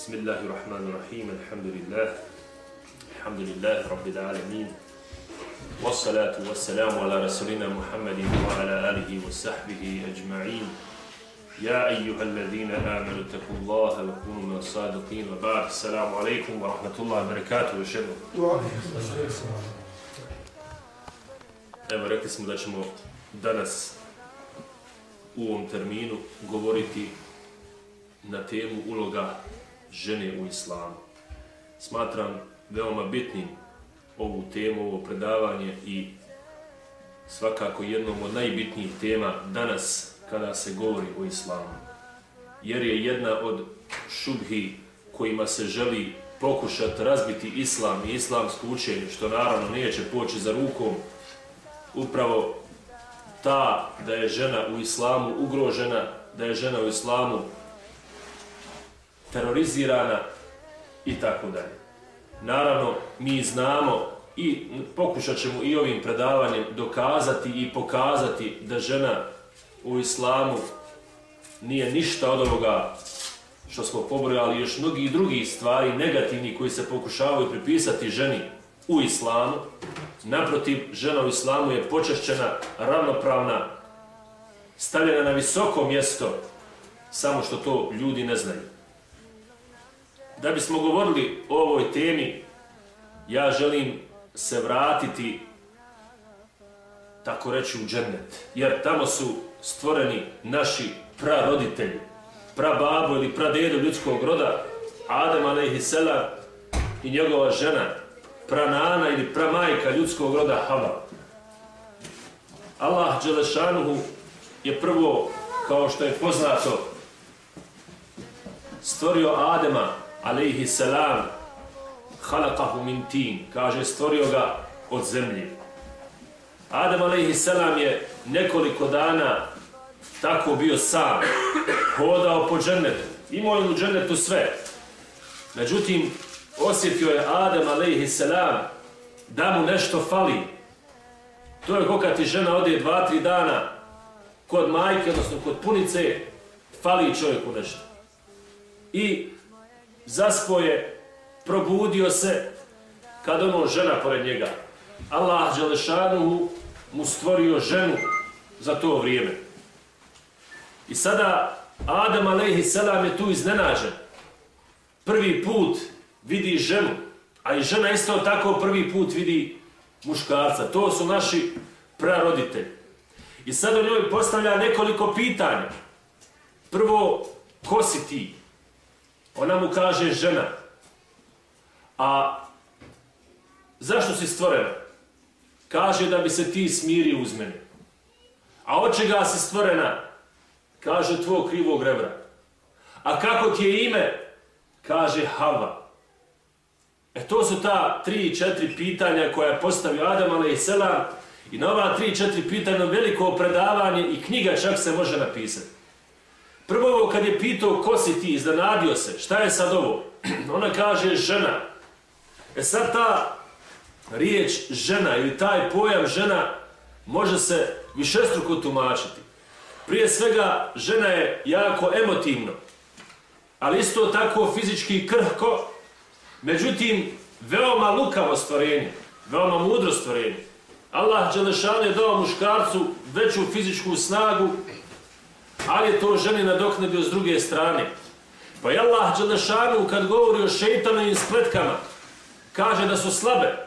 بسم الله الرحمن الرحيم الحمد لله الحمد لله رب العالمين والصلاة والسلام على رسولنا محمد وعلى آله وصحبه أجمعين يا أيها الذين آمنوا اتقوا الله وكونوا من الصادقين وبعد السلام عليكم ورحمة الله وبركاته وشكرا Evo, rekli smo da ćemo danas u ovom terminu govoriti na temu uloga žene u islamu. Smatram veoma bitnim ovu temu, ovo predavanje i svakako jednom od najbitnijih tema danas kada se govori o islamu. Jer je jedna od šubhi kojima se želi pokušati razbiti islam i islamsko učenje, što naravno neće poći za rukom, upravo ta da je žena u islamu ugrožena, da je žena u islamu terorizirana i tako dalje. Naravno, mi znamo i pokušat ćemo i ovim predavanjem dokazati i pokazati da žena u islamu nije ništa od ovoga što smo pobrojali, još mnogi drugi stvari negativni koji se pokušavaju pripisati ženi u islamu. Naprotiv, žena u islamu je počešćena, ravnopravna, stavljena na visoko mjesto, samo što to ljudi ne znaju. Da bismo govorili o ovoj temi, ja želim se vratiti, tako reći, u džennet. Jer tamo su stvoreni naši praroditelji, prababo ili pradedo ljudskog roda, Adam a.s. i njegova žena, pranana ili pramajka ljudskog roda Hava. Allah Đelešanuhu je prvo, kao što je poznato, stvorio Adema alaihi salam halakahu min tin, kaže stvorio ga od zemlje. Adam alaihi salam je nekoliko dana tako bio sam, hodao po džennetu, imao je u džennetu sve. Međutim, osjetio je Adam alaihi salam da mu nešto fali. To je kako ti žena ode dva, tri dana kod majke, odnosno kod punice, fali čovjeku nešto. I zaspoje, probudio se kad ono žena pored njega. Allah Đelešanuhu mu stvorio ženu za to vrijeme. I sada Adam alaihi selam je tu iznenađen. Prvi put vidi ženu, a i žena isto tako prvi put vidi muškarca. To su naši praroditelji. I sada njoj postavlja nekoliko pitanja. Prvo, ko si ti? Ona mu kaže žena. A zašto si stvorena? Kaže da bi se ti smirio uz mene. A od čega si stvorena? Kaže tvoj krivog rebra. A kako ti je ime? Kaže Hava. E to su ta tri, četiri pitanja koja je postavio Adam, ali i Selam. I na ova tri, četiri pitanja veliko predavanje i knjiga čak se može napisati. Kad je pitao ko si ti, iznenadio se, šta je sad ovo? Ona kaže žena. E sad ta riječ žena ili taj pojam žena može se višestruko tumačiti. Prije svega žena je jako emotivno, ali isto tako fizički krhko, međutim veoma lukavo stvorenje, veoma mudro stvorenje. Allah Đelešan je dao muškarcu veću fizičku snagu ali je to ženi nadoknadio s druge strane. Pa je Allah Đelešanu kad govori o šeitanovim spletkama, kaže da su slabe,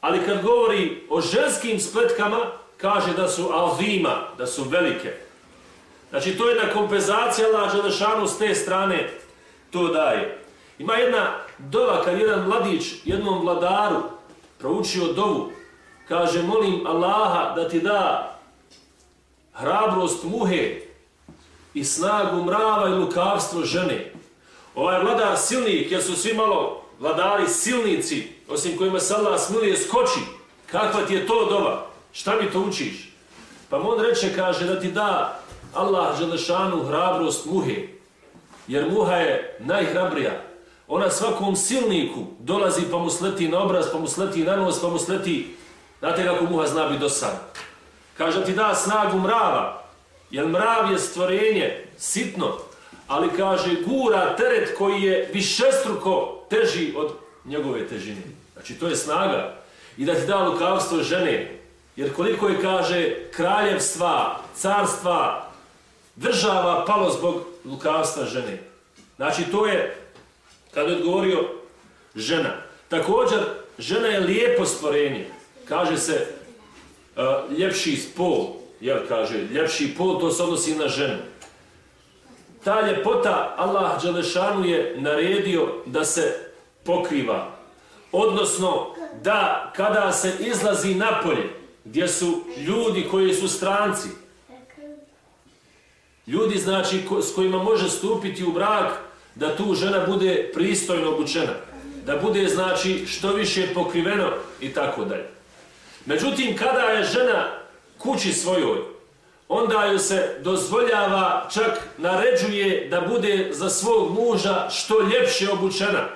ali kad govori o ženskim spletkama, kaže da su alvima, da su velike. Znači to je jedna kompenzacija Allah Đelešanu s te strane to daje. Ima jedna dova kad jedan mladić jednom vladaru proučio dovu, kaže molim Allaha da ti da hrabrost muhe i snagu mrava i lukavstvo žene. Ovaj vladar silnik, jer su svi malo vladari silnici, osim kojima se Allah smilije skoči, kakva ti je to doba? Šta mi to učiš? Pa on reče, kaže, da ti da Allah želešanu hrabrost muhe, jer muha je najhrabrija. Ona svakom silniku dolazi pa mu sleti na obraz, pa mu sleti na nos, pa mu sleti, znate kako muha zna biti do. Kaže ti da snagu mrava, jer mrav je stvorenje sitno, ali kaže gura teret koji je višestruko teži od njegove težine. Znači to je snaga. I da ti da lukavstvo žene, jer koliko je kaže kraljevstva, carstva, država palo zbog lukavstva žene. Znači to je, kada je odgovorio žena. Također, žena je lijepo stvorenje. Kaže se uh, ljepši spol, jel kaže, ljepši pol, to se odnosi na ženu. Ta ljepota Allah Đelešanu je naredio da se pokriva. Odnosno, da kada se izlazi napolje, gdje su ljudi koji su stranci, ljudi znači ko, s kojima može stupiti u brak, da tu žena bude pristojno obučena, da bude znači što više pokriveno i tako dalje. Međutim, kada je žena kući svojoj, onda joj se dozvoljava, čak naređuje da bude za svog muža što ljepše obučena,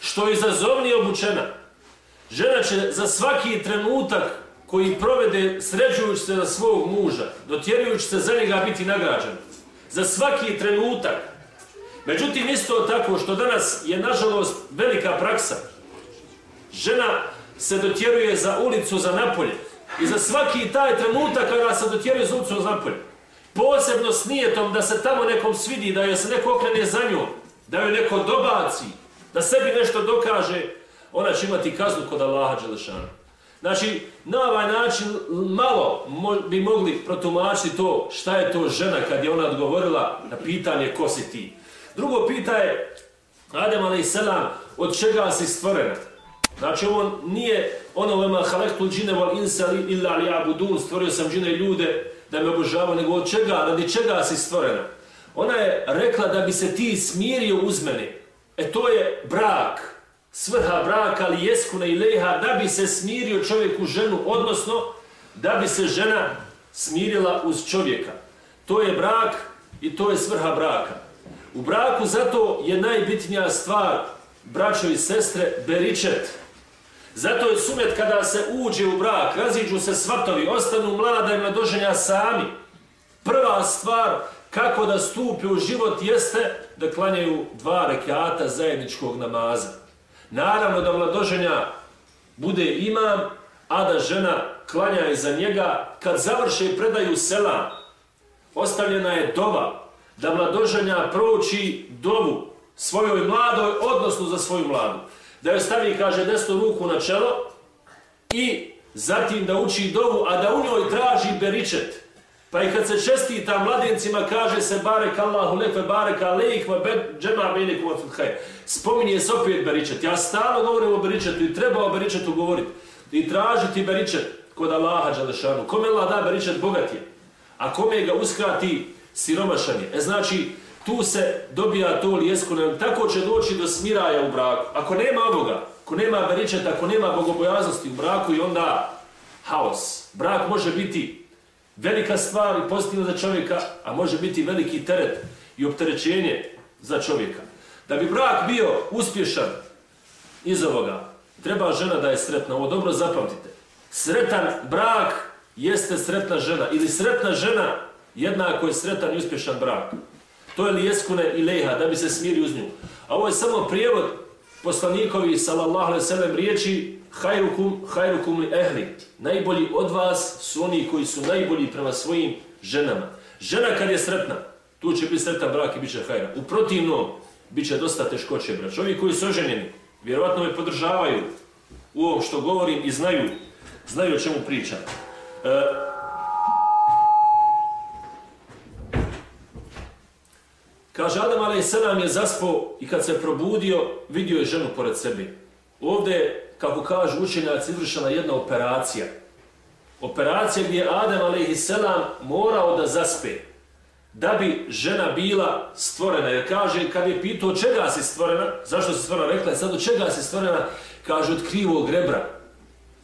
što izazovnije obučena. Žena će za svaki trenutak koji provede sređujući se za svog muža, dotjerujući se za njega biti nagrađen. Za svaki trenutak. Međutim, isto tako što danas je, nažalost, velika praksa. Žena se dotjeruje za ulicu, za napolje. I za svaki taj trenutak kada se dotjeruje za ulicu, za napolje. Posebno s nijetom da se tamo nekom svidi, da joj se neko okrene za njom, da joj neko dobaci, da sebi nešto dokaže, ona će imati kaznu kod Allaha Đelešana. Znači, na ovaj način malo bi mogli protumačiti to šta je to žena kad je ona odgovorila na pitanje ko si ti. Drugo pita je, Adem a.s. od čega si stvorena? Znači, ovo nije ono vema halektul džine val insali illa li abudun, stvorio sam džine ljude da me obožava, nego od čega, radi čega si stvorena? Ona je rekla da bi se ti smirio uz mene. E to je brak svrha braka ali jeskune i leha da bi se smirio čovjek u ženu, odnosno da bi se žena smirila uz čovjeka. To je brak i to je svrha braka. U braku zato je najbitnija stvar, braćo i sestre, beričet. Zato je sumet kada se uđe u brak, raziđu se svatovi, ostanu mlada i mladoženja sami. Prva stvar kako da stupi u život jeste da klanjaju dva rekiata zajedničkog namaza. Naravno da mladoženja bude imam, a da žena klanja iza njega. Kad završe i predaju sela, ostavljena je dova da mladoženja prouči dovu svojoj mladoj, odnosno za svoju mladu. Da joj stavi, kaže, desnu ruku na čelo i zatim da uči dovu, a da u njoj traži beričet. Pa i kad se čestita mladencima, kaže se barek Allahu lefe barek alejih va džema benikum fil. Spominje se opet beričet. Ja stalno govorim o beričetu i treba o beričetu govoriti. I tražiti beričet kod Allaha Đalešanu. Kome Allah da beričet bogat je. A kome ga uskrati siromašan je. E znači, tu se dobija to lijesko. Tako će doći do smiraja u braku. Ako nema ovoga, ako nema beričeta, ako nema bogobojaznosti u braku i onda haos. Brak može biti velika stvar i pozitivna za čovjeka, a može biti veliki teret i opterećenje za čovjeka. Da bi brak bio uspješan iz ovoga, treba žena da je sretna. Ovo dobro zapamtite. Sretan brak jeste sretna žena. Ili sretna žena jednako je sretan i uspješan brak. To je lijeskune i leha, da bi se smiri uz nju. A ovo je samo prijevod poslanikovi, sallallahu alaihi sallam, riječi Hajrukum, hajrukum li ehli. Najbolji od vas su oni koji su najbolji prema svojim ženama. Žena kad je sretna, tu će biti sretan brak i bit će hajra. U protivnom, bit će dosta teškoće, brać. Ovi koji su oženjeni, vjerovatno me podržavaju u ovom što govorim i znaju, znaju o čemu pričam. E, kaže, Adam a.s. je zaspao i kad se probudio, vidio je ženu pored sebe. Ovdje kako kažu učenjaci, izvršena jedna operacija. Operacija gdje je Adem a.s. morao da zaspe da bi žena bila stvorena. Jer kaže, kad je pitao čega si stvorena, zašto si stvorena, rekla je sad od čega si stvorena, kaže od krivog rebra.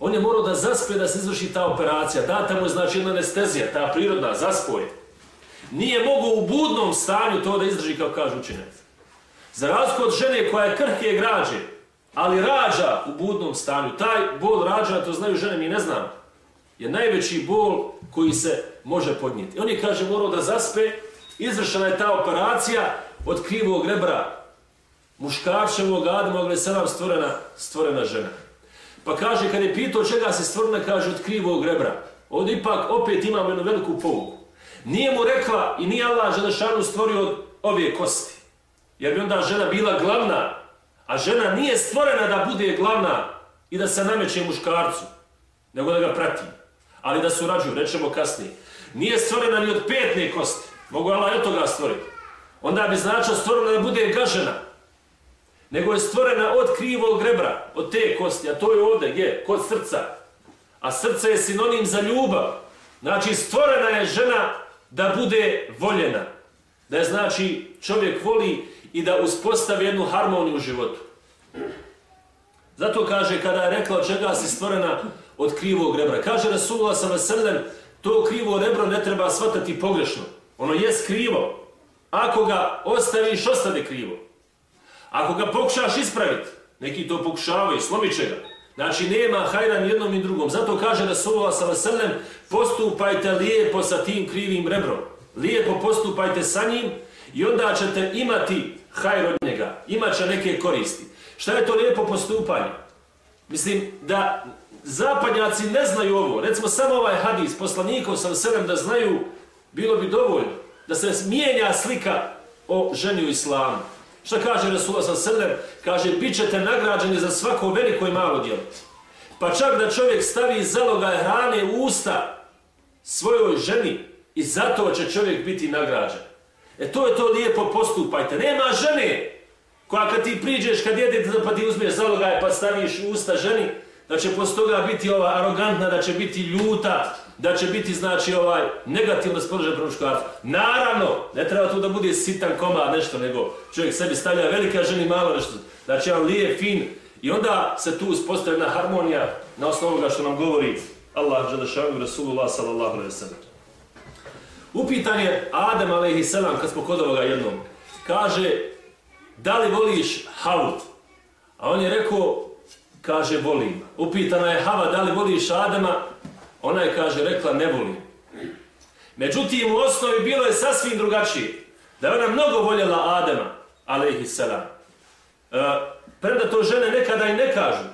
On je morao da zaspe da se izvrši ta operacija. Data mu je znači jedna anestezija, ta prirodna, zaspoje. Nije mogao u budnom stanju to da izdrži, kao kažu učenjaci. Za razliku od žene koja je krhke građe, ali rađa u budnom stanju. Taj bol rađa, to znaju žene, mi ne znam, je najveći bol koji se može podnijeti. On je, kaže, morao da zaspe, izvršena je ta operacija, od krivog rebra muškarčevog Adama je sedam stvorena, stvorena žena. Pa kaže, kad je pitao čega se stvorena, kaže od krivog rebra. Ovdje ipak opet imamo jednu veliku povuku. Nije mu rekla i nije Allah Želešanu stvorio od ove kosti. Jer bi onda žena bila glavna, a žena nije stvorena da bude glavna i da se nameće muškarcu, nego da ga prati. Ali da surađuju, rećemo kasnije. Nije stvorena ni od petne kosti. Mogu Allah i toga stvoriti. Onda bi značio stvorena da bude gažena. Nego je stvorena od krivog rebra, od te kosti. A to je ovdje, gdje? Kod srca. A srce je sinonim za ljubav. Znači, stvorena je žena da bude voljena. Da je znači čovjek voli i da uspostavi jednu harmoniju u životu. Zato kaže, kada je rekla od čega si stvorena od krivog rebra. Kaže Rasulullah s.a.v. To krivo rebro ne treba shvatati pogrešno. Ono je krivo. Ako ga ostaviš, ostane krivo. Ako ga pokušaš ispraviti, neki to pokušavaju, slomit će ga. Znači, nema hajra ni jednom ni drugom. Zato kaže Rasulullah s.a.v. Postupajte lijepo sa tim krivim rebrom. Lijepo postupajte sa njim i onda ćete imati hajr od njega. Imaće neke koristi. Šta je to lijepo postupanje? Mislim da zapadnjaci ne znaju ovo. Recimo samo ovaj hadis, poslanikov sam sedem da znaju, bilo bi dovoljno da se mijenja slika o ženi u islamu. Šta kaže Rasul sa sedem? Kaže, bit ćete nagrađeni za svako veliko i malo djelo. Pa čak da čovjek stavi zaloga hrane u usta svojoj ženi i zato će čovjek biti nagrađen. E to je to lijepo postupajte. Nema žene koja kad ti priđeš, kad jedete pa ti uzmeš zalogaj pa staviš u usta ženi, da će posto toga biti ova arogantna, da će biti ljuta, da će biti znači ovaj negativno raspoložen prema muškarcu. Naravno, ne treba tu da bude sitan komad nešto, nego čovjek sebi stavlja velika ženi malo nešto. Znači on lije, fin i onda se tu uspostavlja jedna harmonija na osnovu ovoga što nam govori Allah Đelešanu Rasulullah sallallahu alaihi sallam. Upitan je Adem alaihi sallam kad smo kod ovoga jednom. Kaže, da li voliš Havut? A on je rekao, kaže, volim. Upitana je Hava, da li voliš Adama? Ona je, kaže, rekla, ne volim. Međutim, u osnovi bilo je sasvim drugačije. Da je ona mnogo voljela Adama, alaihi salam. E, premda to žene nekada i ne kažu.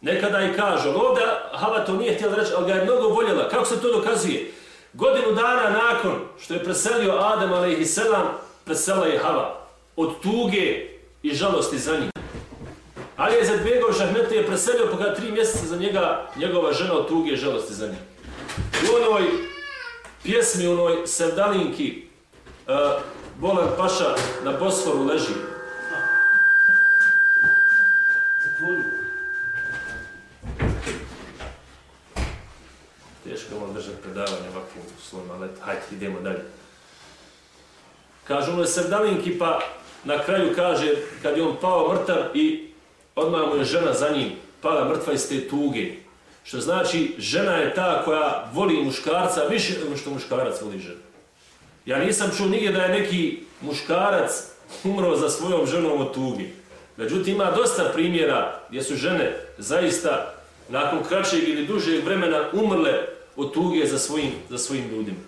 Nekada i kažu. Ovdje Hava to nije htjela reći, ali ga je mnogo voljela. Kako se to dokazuje? Godinu dana nakon što je preselio Adam, alaihi salam, presela je Hava. Od tuge i žalosti za njim. Ali je za dvijegov je preselio pa ga tri mjeseca za njega, njegova žena od tuge i žalosti za njim. U onoj pjesmi, u onoj sevdalinki, uh, e, Bolan Paša na Bosforu leži. Teško vam držati predavanje ovakvu slom, ali hajde, idemo dalje. Kažu ono je sevdalinki, pa na kraju kaže, kad je on pao mrtav i odmah mu je žena za njim pala mrtva iz te tuge. Što znači, žena je ta koja voli muškarca više nego što muškarac voli ženu. Ja nisam čuo nigdje da je neki muškarac umro za svojom ženom od tuge. Međutim, ima dosta primjera gdje su žene zaista nakon kraćeg ili dužeg vremena umrle od tuge za svojim, za svojim ljudima.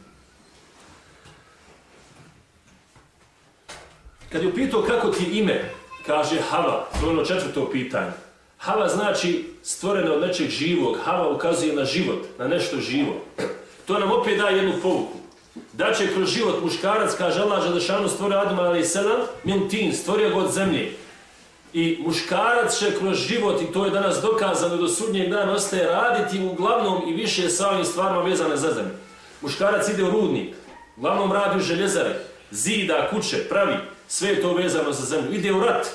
Kad je upitao kako ti ime, kaže Hava, to je ono četvrto pitanje. Hava znači stvorena od nečeg živog. Hava ukazuje na život, na nešto živo. To nam opet daje jednu pouku. Da će kroz život muškarac, kaže Allah, Želešanu stvorio Adama ali sedam, min stvorio ga od zemlje. I muškarac će kroz život, i to je danas dokazano do sudnjeg dana, ostaje raditi uglavnom i više sa ovim stvarima vezane za zemlju. Muškarac ide u rudnik, uglavnom radi u željezare, zida, kuće, pravi, sve je to vezano za zemlju. Ide u rat,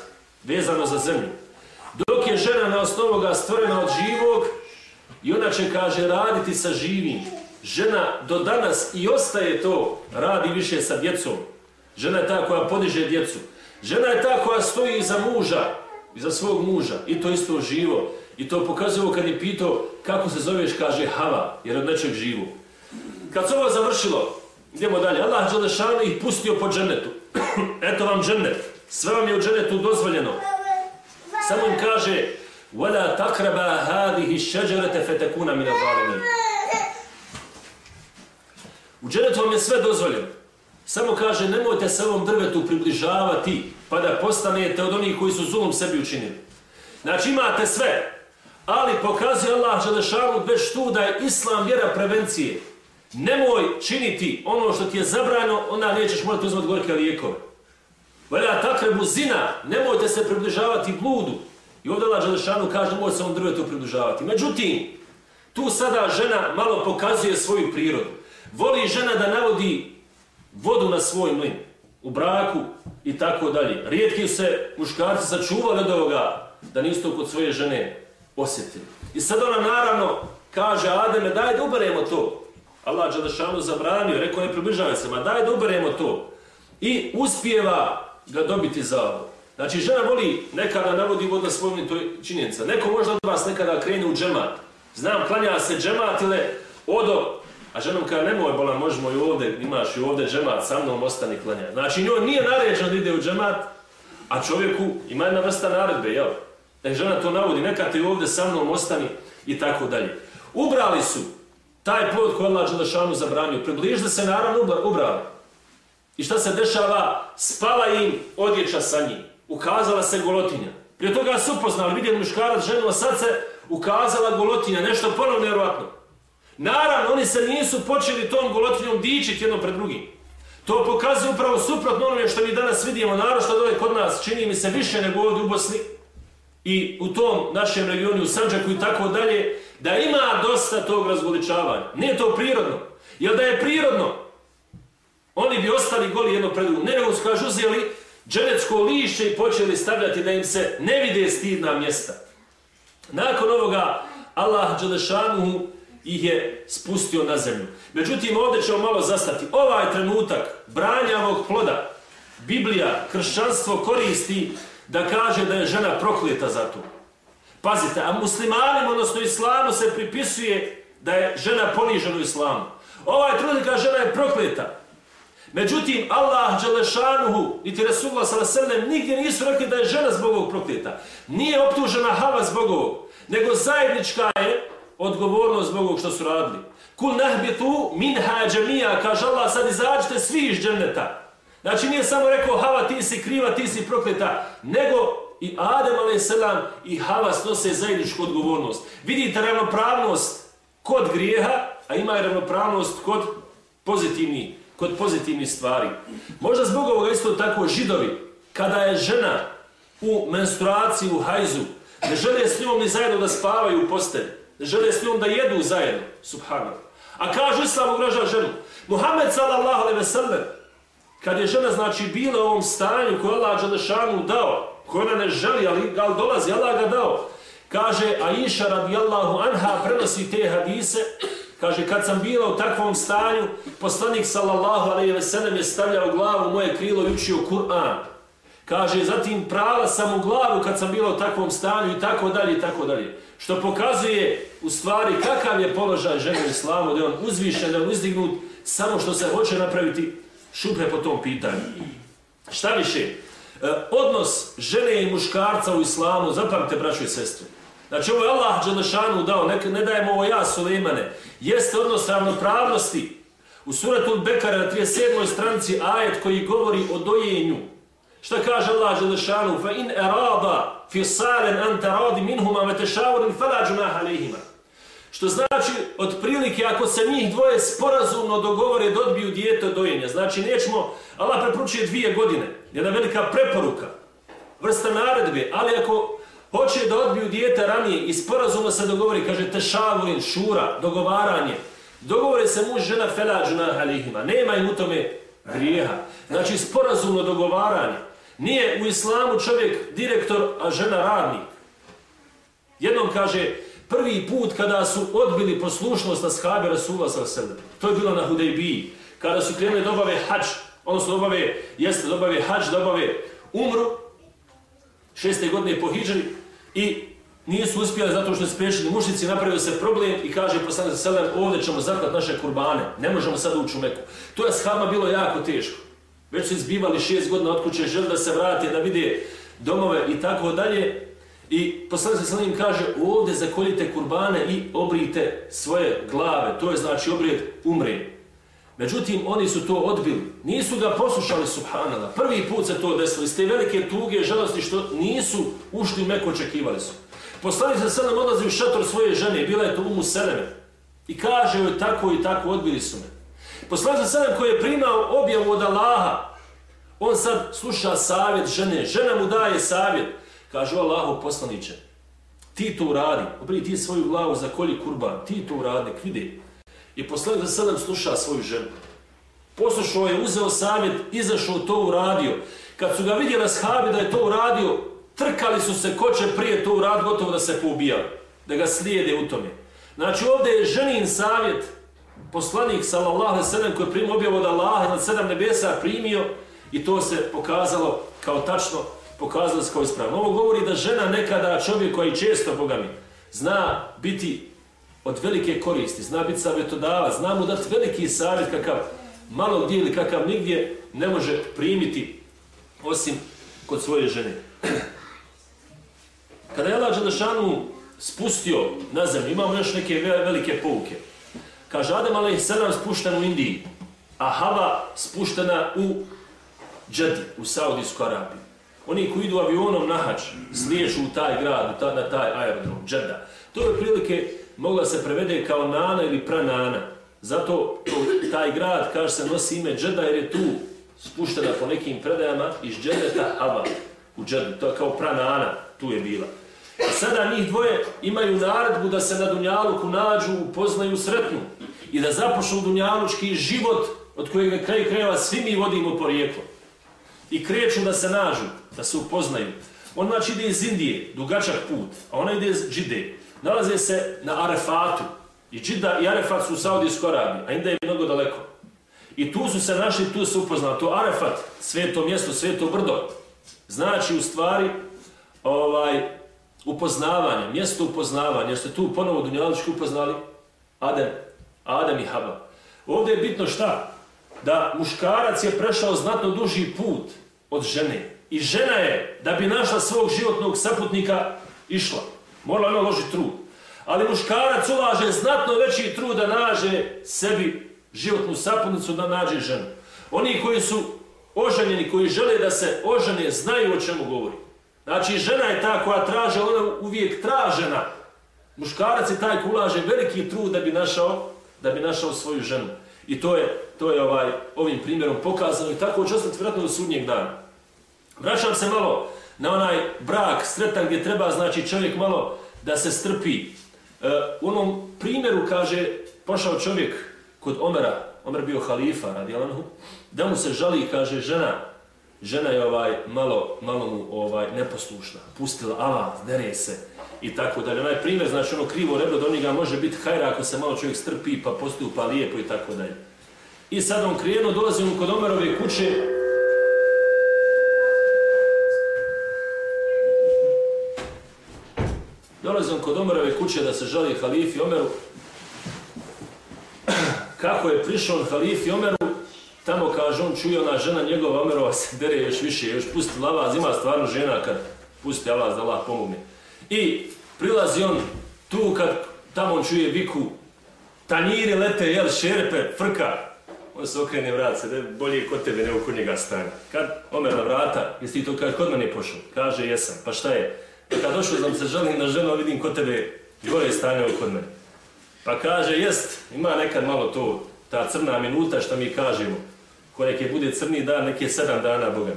vezano za zemlju. Je žena na osnovoga stvorena od živog, i ona će, kaže, raditi sa živim. Žena do danas i ostaje to, radi više sa djecom. Žena je ta koja podiže djecu. Žena je ta koja stoji iza muža, iza svog muža. I to isto živo. I to pokazuje kad je pitao kako se zoveš, kaže Hava, jer od nečeg živu. Kad se ovo završilo, idemo dalje. Allah Đalešanu ih pustio po dženetu. Eto vam dženet. Sve vam je u džennetu dozvoljeno. Samo im kaže وَلَا تَقْرَبَ هَذِهِ الشَّجَرَةَ فَتَكُونَ مِنَ ظَالِمِينَ U dženetu vam je sve dozvoljeno. Samo kaže, nemojte se ovom drvetu približavati, pa da postanete od onih koji su zulom sebi učinili. Znači imate sve, ali pokazuje Allah Želešanu bez tu da je Islam vjera prevencije. Nemoj činiti ono što ti je zabrano, onda nećeš morati uzmati gorke lijekove. Valja takrebu zina, nemojte se približavati bludu. I ovdje Allah Želešanu kaže, nemoj se ovom drvetu približavati. Međutim, tu sada žena malo pokazuje svoju prirodu. Voli žena da navodi vodu na svoj mlin, u braku i tako dalje. Rijetki se muškarci sačuvali od ovoga da nisu to kod svoje žene osjetili. I sad ona naravno kaže Ademe, daj da uberemo to. Allah Đalešanu zabranio, rekao ne približavaj se, ma daj da uberemo to. I uspijeva ga dobiti za ovo. Znači, žena voli nekada navodi vod na svoj to je činjenica. Neko možda od vas nekada krene u džemat. Znam, klanja se džemat ili odo A ženom kada nemoj bola, možemo i ovdje, imaš i ovdje džemat, sa mnom ostani klanja. Znači njoj nije naređeno da ide u džemat, a čovjeku ima jedna vrsta naredbe, jel? Da žena to navodi, neka ti ovdje sa mnom ostani i tako dalje. Ubrali su taj plod koji Allah Đelešanu zabranio, približili se naravno ubrali. I šta se dešava? Spala im odjeća sa njim. Ukazala se golotinja. Prije toga su upoznali, vidjeli muškarac ženu, a sad se ukazala golotinja, nešto ponovno nevjerojatno. Naravno, oni se nisu počeli tom golotinjom dičiti jedno pred drugim. To pokazuje upravo suprotno onome što mi danas vidimo, naravno što dole kod nas čini mi se više nego ovdje u Bosni i u tom našem regionu, u Sanđaku i tako dalje, da ima dosta tog razgoličavanja. Nije to prirodno. Jer da je prirodno, oni bi ostali goli jedno pred drugom. Ne nego su kažu uzeli dženecko lišće i počeli stavljati da im se ne vide stidna mjesta. Nakon ovoga, Allah Đelešanuhu ih je spustio na zemlju. Međutim, ovdje ćemo malo zastati. Ovaj trenutak branjavog ploda, Biblija, kršćanstvo koristi da kaže da je žena prokleta za to. Pazite, a muslimanima, odnosno islamu, se pripisuje da je žena ponižena u islamu. Ovaj trenutak žena je prokleta. Međutim, Allah, Đelešanuhu niti Resulullah s.a.v. nigdje nisu rekli da je žena zbog ovog prokleta. Nije optužena Hava zbog ovog, nego zajednička je odgovornost zbog ovog što su radili. Kul nahbitu min hađamija, kaže Allah, sad izađite svi iz dženneta. Znači nije samo rekao Hava ti si kriva, ti si prokleta, nego i Adem a.s. i Hava snose zajedničku odgovornost. Vidite ravnopravnost kod grijeha, a ima i ravnopravnost kod pozitivnih, kod pozitivnih stvari. Možda zbog ovoga isto tako židovi, kada je žena u menstruaciji, u hajzu, ne žele s njom ni zajedno da spavaju u postelji ne žele s njom da jedu zajedno, subhanallah. A kaže islam ugraža ženu. Muhammed sallallahu alaihi ve sellem, kad je žena znači bila u ovom stanju koje Allah Đalešanu dao, koje ona ne želi, ali ga dolazi, Allah ga dao, kaže Aisha radijallahu anha prenosi te hadise, kaže kad sam bila u takvom stanju, poslanik sallallahu alaihi ve sellem je stavljao glavu moje krilo i učio Kur'an. Kaže, zatim prala sam u glavu kad sam bila u takvom stanju i tako dalje i tako dalje. Što pokazuje u stvari kakav je položaj žene u islamu, da je on uzvišen, da je on uzdignut, samo što se hoće napraviti šupe po tom pitanju. Šta više, e, odnos žene i muškarca u islamu, zapamte braćo i sestre, znači ovo je Allah Đelešanu dao, ne, ne dajemo ovo ja, Sulejmane, jeste odnos ravnopravnosti. U suratu Bekara na 37. stranici ajet koji govori o dojenju, Šta kaže Allah Đelešanu? Fa in erada fi salen anta radi minhuma me tešavurin fala džunah alihima. Što znači, otprilike, ako se njih dvoje sporazumno dogovore da odbiju dijete dojenja, znači nećemo, Allah preporučuje dvije godine, jedna velika preporuka, vrsta naredbe, ali ako hoće da odbiju dijete ranije i sporazumno se dogovori, kaže tešavurin, šura, dogovaranje, dogovore se muž žena fela džunah alihima, nema im u tome grijeha. Znači, sporazumno dogovaranje. Nije u islamu čovjek direktor, a žena radnik. Jednom kaže, prvi put kada su odbili poslušnost na shabe Rasula sa sebe, to je bilo na Hudejbiji, kada su krenuli dobave hač, odnosno dobave, jeste dobave hač, dobave umru, šeste godine po hijđari, i nisu uspjeli zato što su spriječili mušnici, napravio se problem i kaže poslanik sa selem, ovdje ćemo zaklati naše kurbane, ne možemo sad ući u Meku. To je shama bilo jako teško. Već su izbivali šest godina od kuće, želi da se vrate, da vide domove i tako dalje. I poslanik sa selem kaže, ovdje zakoljite kurbane i obrijte svoje glave. To je znači obrijed umre. Međutim, oni su to odbili. Nisu ga poslušali, subhanala. Prvi put se to desilo. Iz te velike tuge žalosti što nisu ušli meko očekivali su. Poslanik se sada odlazi u šator svoje žene. Bila je to umu Seleme. I kaže joj tako i tako odbili su me. Poslanik se sada koji je primao objavu od Allaha. On sad sluša savjet žene. Žena mu daje savjet. Kaže o Allahu poslaniće. Ti to uradi. Obri ti svoju glavu za kolji kurban. Ti to uradi. Nek vidi. I poslanik za sedam sluša svoju ženu. Poslušao je, uzeo savjet, izašao to uradio. Kad su ga vidjeli shabi da je to uradio, trkali su se ko će prije to urad, gotovo da se poubijali. Da ga slijede u tome. Znači ovdje je ženin savjet, poslanik sallallahu alaihi sallam koji je primio objavu od Allaha na sedam nebesa primio i to se pokazalo kao tačno, pokazalo se kao ispravno. Ovo govori da žena nekada čovjek koji često, Boga mi, zna biti od velike koristi, zna biti savjetodava, zna mu dati veliki savjet kakav malo gdje ili kakav nigdje ne može primiti osim kod svoje žene. Kada je Allah Đelešanu spustio na zemlju, imamo još neke velike pouke. Kaže, Adem alaih sedam spušten u Indiji, a Hava spuštena u Džedi, u Saudijsku Arabiju. Oni koji idu avionom na hač, sliježu u taj grad, na taj aerodrom, Džeda. To je prilike mogla se prevede kao nana ili pranana. Zato to, taj grad, kaže se, nosi ime Džeda jer je tu spuštena po nekim predajama iz Džedeta Aba u Džedu. To je kao pranana, tu je bila. A sada njih dvoje imaju naredbu da se na Dunjaluku nađu, upoznaju, sretnu i da započnu Dunjalučki život od kojeg na kraju krajeva svi mi vodimo porijeklo. I kreću da se nađu, da se upoznaju. On znači ide iz Indije, dugačak put, a ona ide iz Džide nalaze se na Arefatu. I Džida i Arefat su u Saudijskoj Arabiji, a Inda je mnogo daleko. I tu su se našli, tu se upoznali. To Arefat, sveto mjesto, sveto brdo, znači u stvari ovaj, upoznavanje, mjesto upoznavanja, jer ste tu ponovo Dunjalički upoznali Adem, Adem i Haba. Ovdje je bitno šta? Da muškarac je prešao znatno duži put od žene. I žena je, da bi našla svog životnog saputnika, išla. Morala ona uložiti trud. Ali muškarac ulaže znatno veći trud da nađe sebi životnu sapunicu, da nađe ženu. Oni koji su oženjeni, koji žele da se ožene, znaju o čemu govori. Znači, žena je ta koja traže, ona uvijek tražena. Muškarac je taj koji ulaže veliki trud da bi našao, da bi našao svoju ženu. I to je, to je ovaj ovim primjerom pokazano i tako će ostati vjerojatno do sudnjeg dana. Vraćam se malo na onaj brak sretan gdje treba znači čovjek malo da se strpi. E, u onom primjeru kaže, pošao čovjek kod Omera, Omer bio halifa radi Alanhu, da mu se žali kaže žena, žena je ovaj malo, malo mu ovaj neposlušna, pustila avans, dere se i tako dalje. Onaj primjer, znači ono krivo rebro do njega može biti hajra ako se malo čovjek strpi pa postupa lijepo i tako dalje. I sad on krenuo, dolazi mu kod Omerove kuće, Dolazim kod Omerove kuće da se žali halifi Omeru. Kako je prišao halifi Omeru, tamo kaže on čuje ona žena njegova Omerova se dere još više, još pusti lavaz, ima stvarno žena kad pusti lavaz da Allah pomogne. I prilazi on tu kad tamo on čuje viku, tanjiri lete, jel, šerpe, frka, on se okrene vrat se, bolje kod tebe nego kod njega stane. Kad Omer na vrata, jesi ti to kad kod mene pošao? Kaže, jesam, pa šta je? Kad došao sam se želim na ženu, vidim kod tebe gore stanje kod mene. Pa kaže, jest, ima nekad malo to, ta crna minuta što mi kažemo. Ko neke bude crni dan, neke sedam dana, Boga.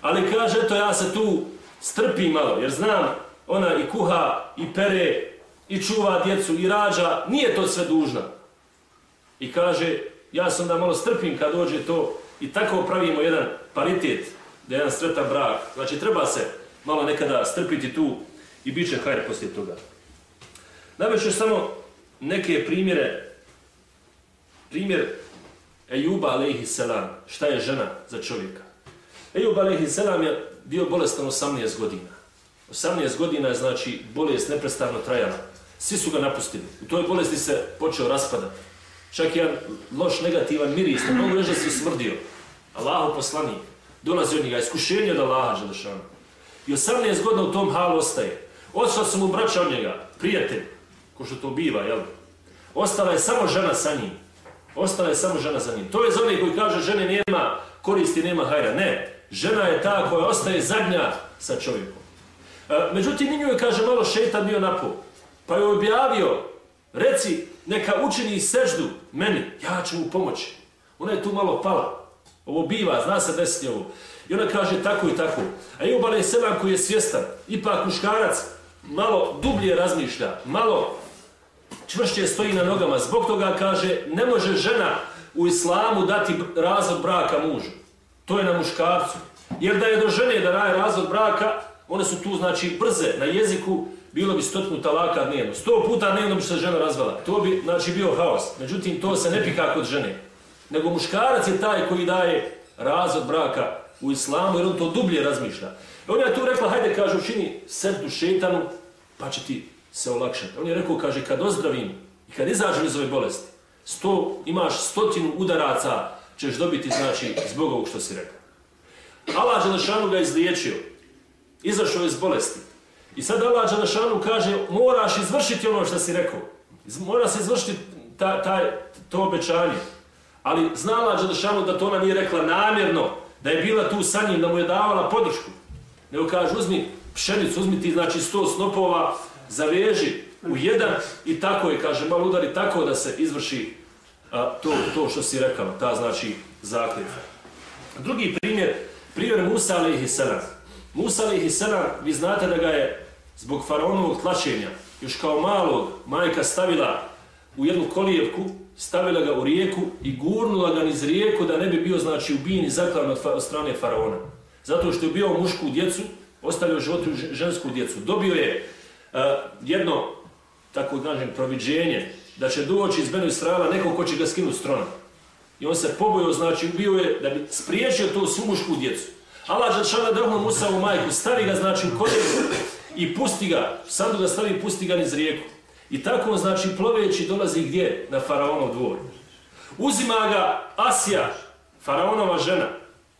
Ali kaže, eto, ja se tu strpi malo, jer znam, ona i kuha, i pere, i čuva djecu, i rađa, nije to sve dužna. I kaže, ja sam da malo strpim kad dođe to, i tako pravimo jedan paritet, da je jedan sretan brak. Znači, treba se malo nekada strpiti tu i bit će hajr poslije toga. Najveće samo neke primjere. Primjer Ejuba alaihi selam. Šta je žena za čovjeka? Ejub alaihi selam je bio bolestan 18 godina. 18 godina je znači bolest neprestavno trajala. Svi su ga napustili. U toj bolesti se počeo raspadati. Čak jedan loš negativan miris, ne mogu reći da se smrdio. Allaho poslani, dolazi od njega, iskušenje od Allaha, Želešanu. I 18 godina u tom halu ostaje. Odšla sam mu braća od njega, prijatelj, ko što to biva, jel? Ostala je samo žena sa njim. Ostala je samo žena za njim. To je za onih koji kaže žene nema koristi, nema hajra. Ne, žena je ta koja ostaje zadnja sa čovjekom. E, međutim, i njoj kaže malo šetan bio napol. Pa je objavio, reci, neka učini seždu meni, ja ću mu pomoći. Ona je tu malo pala. Ovo biva, zna se desiti ovo. I ona kaže tako i tako. A i obale selam koji je svjestan, ipak muškarac malo dublje razmišlja, malo čvršće stoji na nogama. Zbog toga kaže, ne može žena u islamu dati razvod braka mužu. To je na muškarcu. Jer da je do žene da raje razvod braka, one su tu, znači, brze na jeziku, bilo bi stotnu talaka dnevno. Sto puta dnevno bi se žena razvala. To bi, znači, bio haos. Međutim, to se ne pika kod žene. Nego muškarac je taj koji daje razvod braka u islamu, jer on to dublje razmišlja. I on je tu rekla, hajde, kaže, učini srdu šetanu, pa će ti se olakšati. On je rekao, kaže, kad ozdravim i kad izađem iz ove bolesti, sto, imaš stotinu udaraca, ćeš dobiti, znači, zbog ovog što si rekao. Allah Đelešanu ga izliječio, izašao iz bolesti. I sad Allah Đelešanu kaže, moraš izvršiti ono što si rekao. Mora se izvršiti ta, ta, to obećanje. Ali znala Đelešanu da to ona nije rekla namjerno, da je bila tu sa njim, da mu je davala podršku. Nego kaže, uzmi pšenicu, uzmi ti, znači, sto snopova, zaveži u jedan i tako je, kaže, malo udari tako da se izvrši a, to, to što si rekao, ta, znači, zakljetva. Drugi primjer, primjer Musa alaihi sallam. Musa alaihi sallam, vi znate da ga je zbog faraonovog tlačenja, još kao malog, majka stavila u jednu kolijevku, stavila ga u rijeku i gurnula ga niz rijeku da ne bi bio, znači, ubijen i zaklan od strane faraona. Zato što je bio mušku djecu, ostavio životu žensku djecu. Dobio je uh, jedno, tako kažem, proviđenje, da će doći iz Benu Israela neko ko će ga skinuti s trona. I on se pobojio, znači, bio je da bi spriječio tu svu mušku djecu. Allah Žadšana drhnu Musa u majku, stavi ga, znači, u koljenu i pusti ga, sad ga stavi i pusti ga niz rijeku. I tako, znači, ploveći dolazi gdje? Na faraonov dvor. Uzima ga Asija, faraonova žena.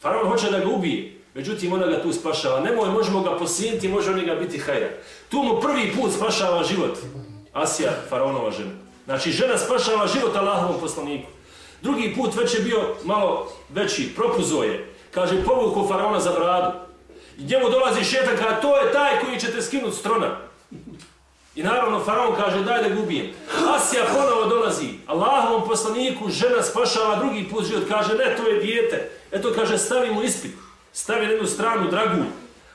Faraon hoće da ga ubije. Međutim, ona ga tu spašava. Nemoj, možemo ga posijeniti, može on ga biti hajra. Tu mu prvi put spašava život. Asija, faraonova žena. Znači, žena spašava život Allahovom poslaniku. Drugi put već je bio malo veći, propuzo je. Kaže, povuku faraona za bradu. I njemu dolazi šetan, kada to je taj koji će te skinuti s trona. I naravno, faraon kaže, daj da gubijem. Asija ponovo dolazi. Allahovom poslaniku žena spašava drugi put život. Kaže, ne, to je dijete. Eto, kaže, stavi mu ispit stavi na jednu stranu dragulj,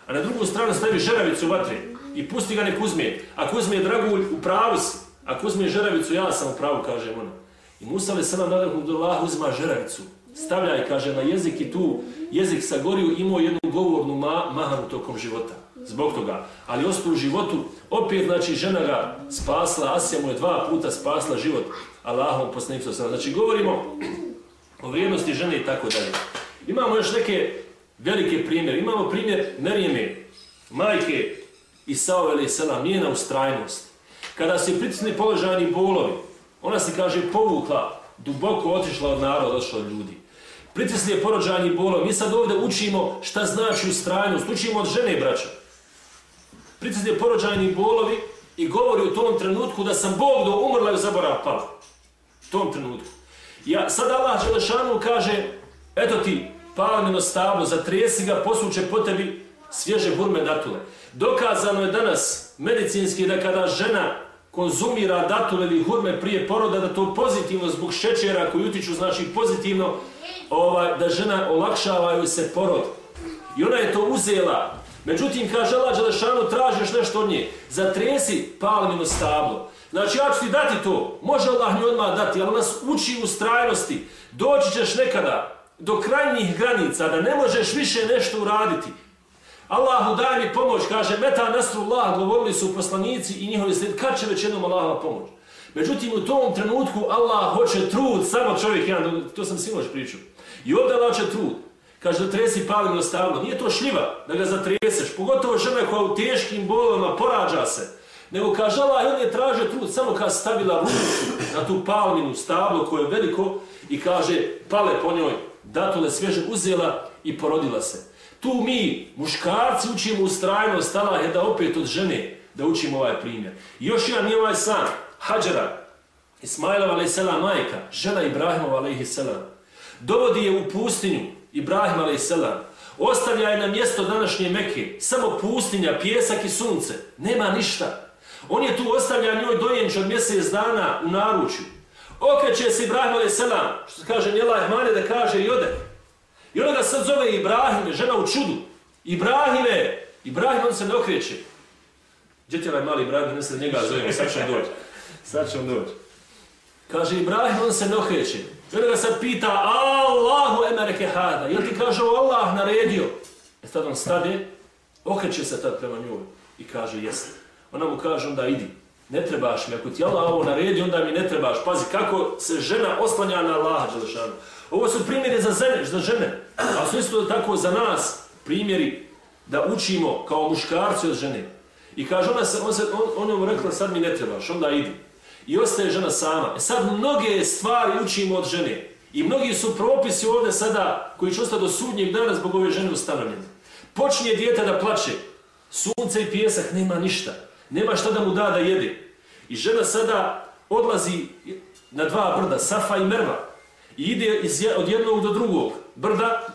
a na drugu stranu stavi žeravicu vatre i pusti ga nek uzme. Ako uzme dragulj, u pravu si. Ako uzme žeravicu, ja sam u pravu, kaže ona. I Musa le sada nadahnu do Allah uzma žeravicu. Stavlja i kaže na jezik i tu jezik sa goriju imao jednu govornu ma mahanu tokom života. Zbog toga. Ali ostao u životu, opet znači žena ga spasla, Asija mu je dva puta spasla život Allahom poslanicom. Znači govorimo o vrijednosti žene i tako dalje. Imamo još neke velike primjere. Imamo primjer Merijeme, majke Isao ili Selam, njena ustrajnost. Kada se pritisne položajni bolovi, ona se kaže povukla, duboko otišla od naroda, otišla od ljudi. Pritisne porođajni bolovi. Mi sad ovdje učimo šta znači ustrajnost. Učimo od žene, braća. Pritisne porođajni bolovi i govori u tom trenutku da sam Bog do umrla i zaborav pala. U tom trenutku. Ja, sad Allah Želešanu kaže, eto ti, palmino stablo, zatresi ga, posuče po tebi svježe burme datule. Dokazano je danas medicinski da kada žena konzumira datule ili hurme prije poroda, da to pozitivno zbog šećera koji utiču, znači pozitivno, ovaj, da žena olakšavaju se porod. I ona je to uzela. Međutim, kaže Allah Đelešanu, tražiš nešto od nje. Zatresi palmino stablo. Znači, ja ću ti dati to. Može Allah nju odmah dati, ali nas uči u strajnosti. Doći ćeš nekada, do krajnjih granica, da ne možeš više nešto uraditi. Allahu daj mi pomoć, kaže, meta nasrullah, govorili su poslanici i njihovi slijed, kad će već jednom Allahova pomoć? Međutim, u tom trenutku Allah hoće trud, samo čovjek jedan, to sam sinoć pričao. I ovdje Allah hoće trud. Kaže, da tresi palinu stavno. Nije to šljiva da ga zatreseš, pogotovo žena koja u teškim bolama porađa se. Nego kaže Allah, on je traže trud samo kad stavila ruku na tu palminu stablo koje je veliko i kaže, pale po njoj, datule svježe uzela i porodila se. Tu mi, muškarci, učimo ustrajnost Allah je da opet od žene da učimo ovaj primjer. I još jedan nije ovaj sam, Hadžara. Ismailova selam majka, žena Ibrahimova selam. Dovodi je u pustinju Ibrahim a.s. Ostavlja je na mjesto današnje Mekke, samo pustinja, pjesak i sunce. Nema ništa. On je tu ostavlja njoj dojenč od mjesec dana u naručju. Okreće se Ibrahim a.s. Što se kaže, njela Ehmane da kaže i ode. I ona ga sad zove Ibrahime, žena u čudu. Ibrahime! Ibrahim on se ne okreće. Gdje ti ovaj mali Ibrahim, ne se njega zove, sad će on doći. Sad će on doći. Kaže, Ibrahim on se ne okreće. I ona ga sad pita, Allahu emereke hada. Jel ti kaže, Allah naredio? E tad on stade, okreće se tad prema njoj. I kaže, jeste. Ona mu kaže, onda idi. Ne trebaš mi, ako ti Allah ovo naredi, onda mi ne trebaš. Pazi, kako se žena oslanja na Allaha, Đelešanu. Ovo su primjeri za žene, za žene. A su isto tako za nas primjeri da učimo kao muškarci od žene. I kaže ona se, on, se, on, on je rekla sad mi ne trebaš, onda idi. I ostaje žena sama. E sad mnoge stvari učimo od žene. I mnogi su propisi ovdje sada koji će ostati do sudnjeg dana zbog ove žene ustanovljene. Počinje dijete da plače. Sunce i pjesak nema ništa. Nema šta da mu da da jede. I žena sada odlazi na dva brda, Safa i Merva. I ide iz, od jednog do drugog brda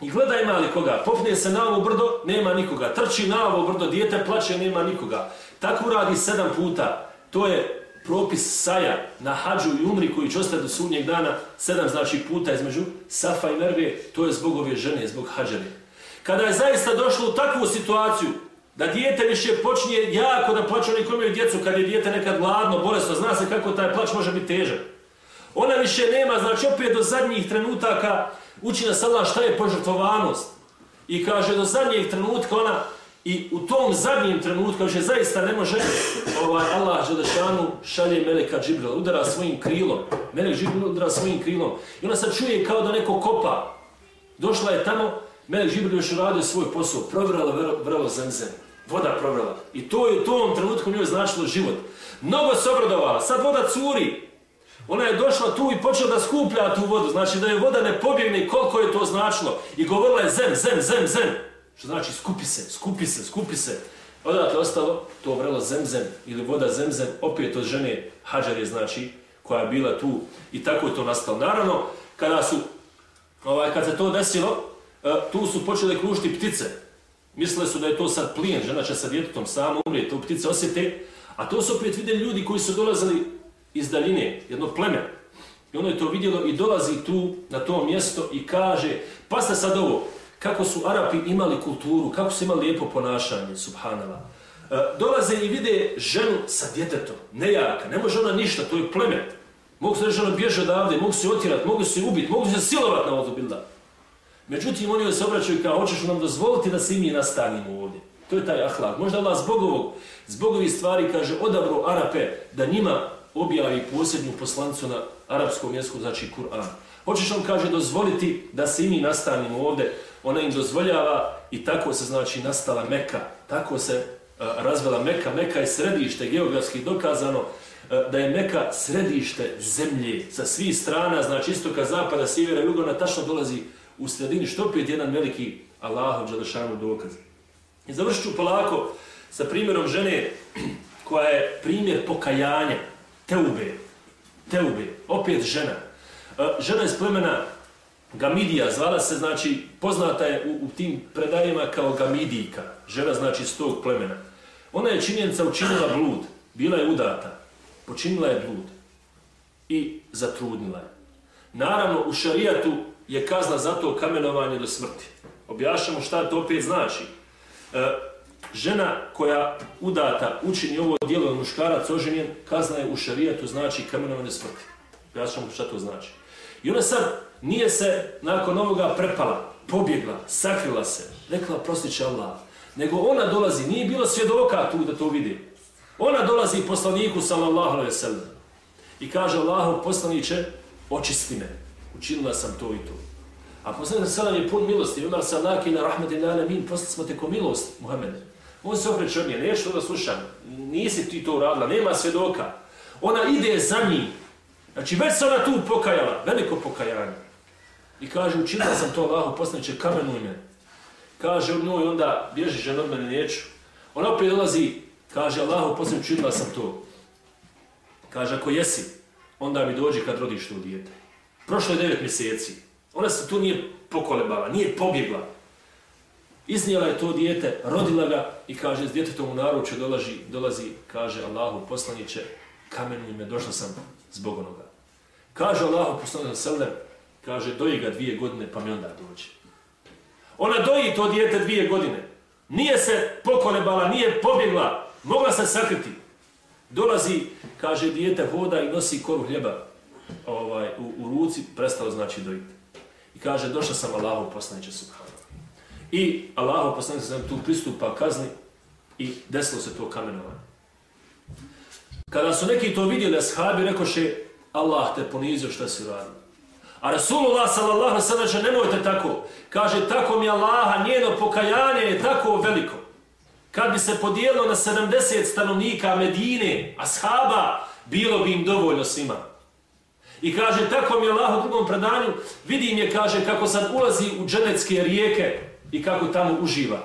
i gleda ima li koga. Popne se na ovo brdo, nema nikoga. Trči na ovo brdo, dijete plače, nema nikoga. Tako radi sedam puta. To je propis saja na hađu i umri koji će ostati do sudnjeg dana. Sedam znači puta između Safa i Merve. To je zbog ove žene, zbog hađane. Kada je zaista došlo u takvu situaciju da dijete više počinje jako da plaće oni koji imaju djecu kad je dijete nekad gladno, bolesno, zna se kako taj plać može biti težak. Ona više nema, znači opet do zadnjih trenutaka uči nas Allah šta je požrtvovanost. I kaže do zadnjih trenutka ona i u tom zadnjem trenutku je zaista ne može ovaj Allah Želešanu šalje Meleka Džibrila, udara svojim krilom. Melek Džibril udara svojim krilom. I ona sad čuje kao da neko kopa. Došla je tamo, Melek Džibril još uradio svoj posao, provjerala vrlo zemzem. Voda provjerala. I to je u tom trenutku njoj značilo život. Mnogo se obradovala. Sad voda curi. Ona je došla tu i počela da skuplja tu vodu. Znači da je voda ne pobjegne koliko je to značilo. I govorila je zem, zem, zem, zem. Što znači skupi se, skupi se, skupi se. Odatle ostalo to vrelo zemzem ili voda zemzem opet od žene Hadžare znači koja je bila tu i tako je to nastalo. Naravno, kada su, ovaj, kad se to desilo, e, tu su počele kružiti ptice. Mislile su da je to sad plijen, žena će sa djetetom samo umrijeti, to ptice osjete, a to su opet vidjeli ljudi koji su dolazili iz daljine, jedno pleme. I ono je to vidjelo i dolazi tu na to mjesto i kaže, pa ste sad ovo, kako su Arapi imali kulturu, kako su imali lijepo ponašanje, subhanala. E, dolaze i vide ženu sa djetetom, nejaka, ne može ona ništa, to je pleme. Mogu se reći, ona bježe odavde, mogu se otirati, mogu se ubiti, mogu se silovati na ovo bilda. Međutim, oni se obraćaju kao, hoćeš nam dozvoliti da se mi nastanimo ovdje. To je taj ahlak. Možda Allah zbog ovog, zbog ovih stvari kaže, odabro Arape da njima objavi posljednju poslancu na arapskom jeziku, znači Kur'an. Hoćeš on kaže dozvoliti da se i mi nastanimo ovdje, ona im dozvoljava i tako se znači nastala Meka, tako se uh, razvela Meka. Meka je središte geografski dokazano uh, da je Meka središte zemlje sa svih strana, znači istoka, zapada, sjevera, jugona, tačno dolazi u sredini, što opet jedan veliki Allahov Đalešanu dokaz. I završit ću polako sa primjerom žene koja je primjer pokajanja, Teube. Teube. Opet žena. E, žena iz plemena Gamidija, zvala se, znači, poznata je u, u tim predajima kao Gamidijka. Žena, znači, s tog plemena. Ona je činjenica učinila blud. Bila je udata. Počinila je blud. I zatrudnila je. Naravno, u šarijatu je kazna za to kamenovanje do smrti. Objašamo šta to opet znači. E, žena koja udata učini ovo dijelo muškarac oženjen, kazna je u šarijatu znači kamenovanje smrti. Ja ću vam šta to znači. I ona sad nije se nakon ovoga prepala, pobjegla, sakrila se, rekla prostiće Allah. Nego ona dolazi, nije bilo svjedoka tu da to vidi. Ona dolazi poslaniku sallallahu alaihi sallam i kaže Allahu poslaniće, očisti me, učinila sam to i to. A poslanik sallam je pun milosti, umar sa lakina rahmetina alamin, poslali smo te ko milost, Muhammed. On se okreće od nje, nešto da slušam, nisi ti to uradila, nema svjedoka. Ona ide za njim. Znači, već se ona tu pokajala, veliko pokajanje. I kaže, učinila sam to Allahu, poslaniče, kamenuj me. Kaže, od njoj onda bježi žena od mene, neću. Ona opet dolazi, kaže, Allahu, poslaniče, učinila sam to. Kaže, ako jesi, onda mi dođi kad rodiš to dijete. Prošlo je devet mjeseci. Ona se tu nije pokolebala, nije pobjegla. Iznijela je to dijete, rodila ga i kaže, s djetetom u naručju dolazi, dolazi kaže Allahu poslaniće, kamenuj me, došla sam zbog onoga. Kaže Allahu poslaniće Selem, kaže, doji ga dvije godine, pa mi onda dođe. Ona doji to dijete dvije godine. Nije se pokolebala, nije pobjegla, mogla se sakriti. Dolazi, kaže, dijete voda i nosi koru hljeba ovaj, u, u ruci, prestalo znači dojiti. I kaže, došla sam Allahu poslaniće Subhanu. I Allahu poslaniće sam tu pristupa kazni i desilo se to kamenovanje. Kada su neki to vidjeli, ashabi rekoše, Allah te ponizio šta si radio. A Rasulullah sallallahu sallam će nemojte tako. Kaže, tako mi Allaha, njeno pokajanje je tako veliko. Kad bi se podijelo na 70 stanovnika Medine, ashaba, bilo bi im dovoljno svima. I kaže, tako mi Allah u drugom predanju, vidim je, kaže, kako sad ulazi u dženecke rijeke i kako tamo uživa.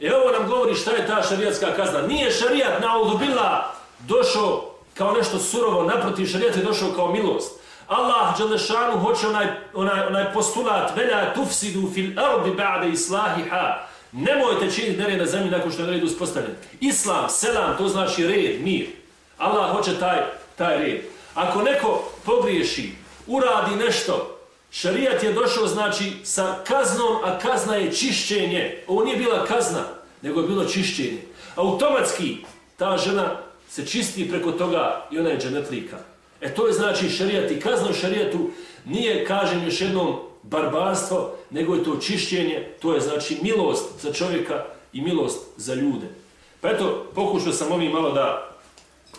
E ovo nam govori šta je ta šarijatska kazna. Nije šarijat na Udubila došao kao nešto surovo, naprotiv šarijat je došao kao milost. Allah Đalešanu hoće onaj, onaj, onaj postulat velja tufsidu fil ardi ba'de islahiha. Nemojte činiti nered na zemlji nakon što je red uspostavljen. Islam, selam, to znači red, mir. Allah hoće taj, taj red. Ako neko pogriješi, uradi nešto, šarijat je došao znači sa kaznom, a kazna je čišćenje. Ovo nije bila kazna, nego je bilo čišćenje. Automatski ta žena se čisti preko toga i ona je dženetlika. E to je znači šarijat i kazna u šarijatu nije, kažem još jednom, barbarstvo, nego je to čišćenje, to je znači milost za čovjeka i milost za ljude. Pa eto, pokušao sam ovim malo da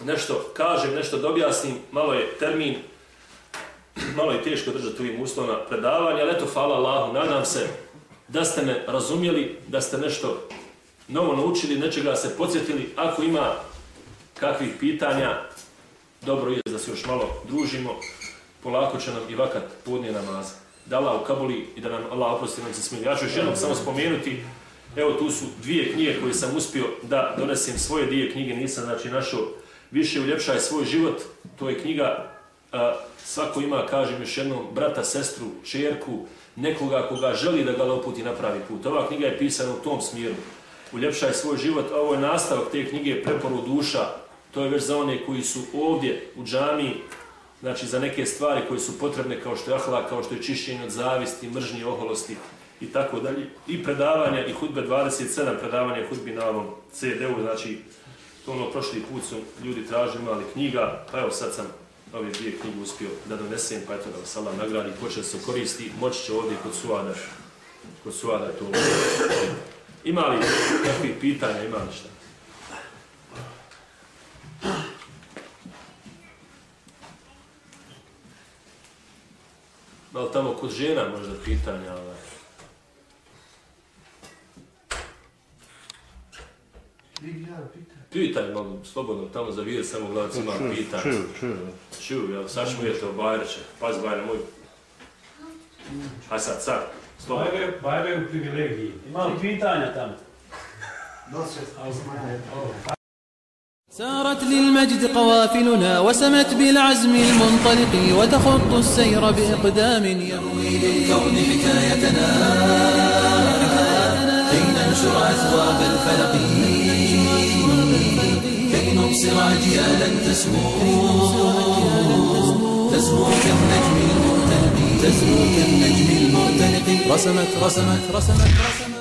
nešto kažem, nešto da objasnim, malo je termin, malo je teško držati ovim uslovna predavanja, ali eto, hvala Allahu, nadam se da ste me razumjeli, da ste nešto novo naučili, nečega se podsjetili, ako ima kakvih pitanja, dobro je da se još malo družimo, polako će nam i vakat podnije namaza. Da Allah Kabuli i da nam Allah oprosti nam se smili. Ja ću još jednom samo spomenuti, evo tu su dvije knjige koje sam uspio da donesem svoje dvije knjige, nisam znači našao više uljepšaj svoj život, to je knjiga, a, svako ima, kažem još jednom, brata, sestru, čerku, nekoga koga želi da ga loputi na pravi put. Ova knjiga je pisana u tom smjeru. Uljepšaj svoj život, a ovo je nastavak te knjige Preporu duša, To je već za one koji su ovdje u džami, znači za neke stvari koje su potrebne kao što je ahlak, kao što je čišćenje od zavisti, mržnje, oholosti i tako dalje. I predavanja i hudbe 27 predavanja hudbi na ovom CD-u, znači to ono prošli put su ljudi tražili mali knjiga, pa evo sad sam ove dvije knjige uspio da donesem, pa eto da vas Allah nagradi, ko će se koristi, moći će ovdje kod Suada, kod Suada to. Ima li kakvih pitanja, ima li šta? Malo tamo kod žena možda pitanja, ali... Pitaj malo, slobodno, tamo za vidjet samo gledat ima pitanja. Čuju, čuju. Čuju, jel, sad čujete o Bajreće. Pazi Bajre, moj. Aj sad, sad, slobodno. Bajre, Bajre u privilegiji. Ima li pitanja tamo? Dosta, ali سارت للمجد قوافلنا وسمت بالعزم المنطلق وتخط السير بإقدام يروي للكون حكايتنا. كي ننشر أثواب الفلق. كي نبصر أجيالا تسمو. تسمو كالنجم المرتلق تسمو كالنجم المرتلق رسمت رسمت رسمت رسمت.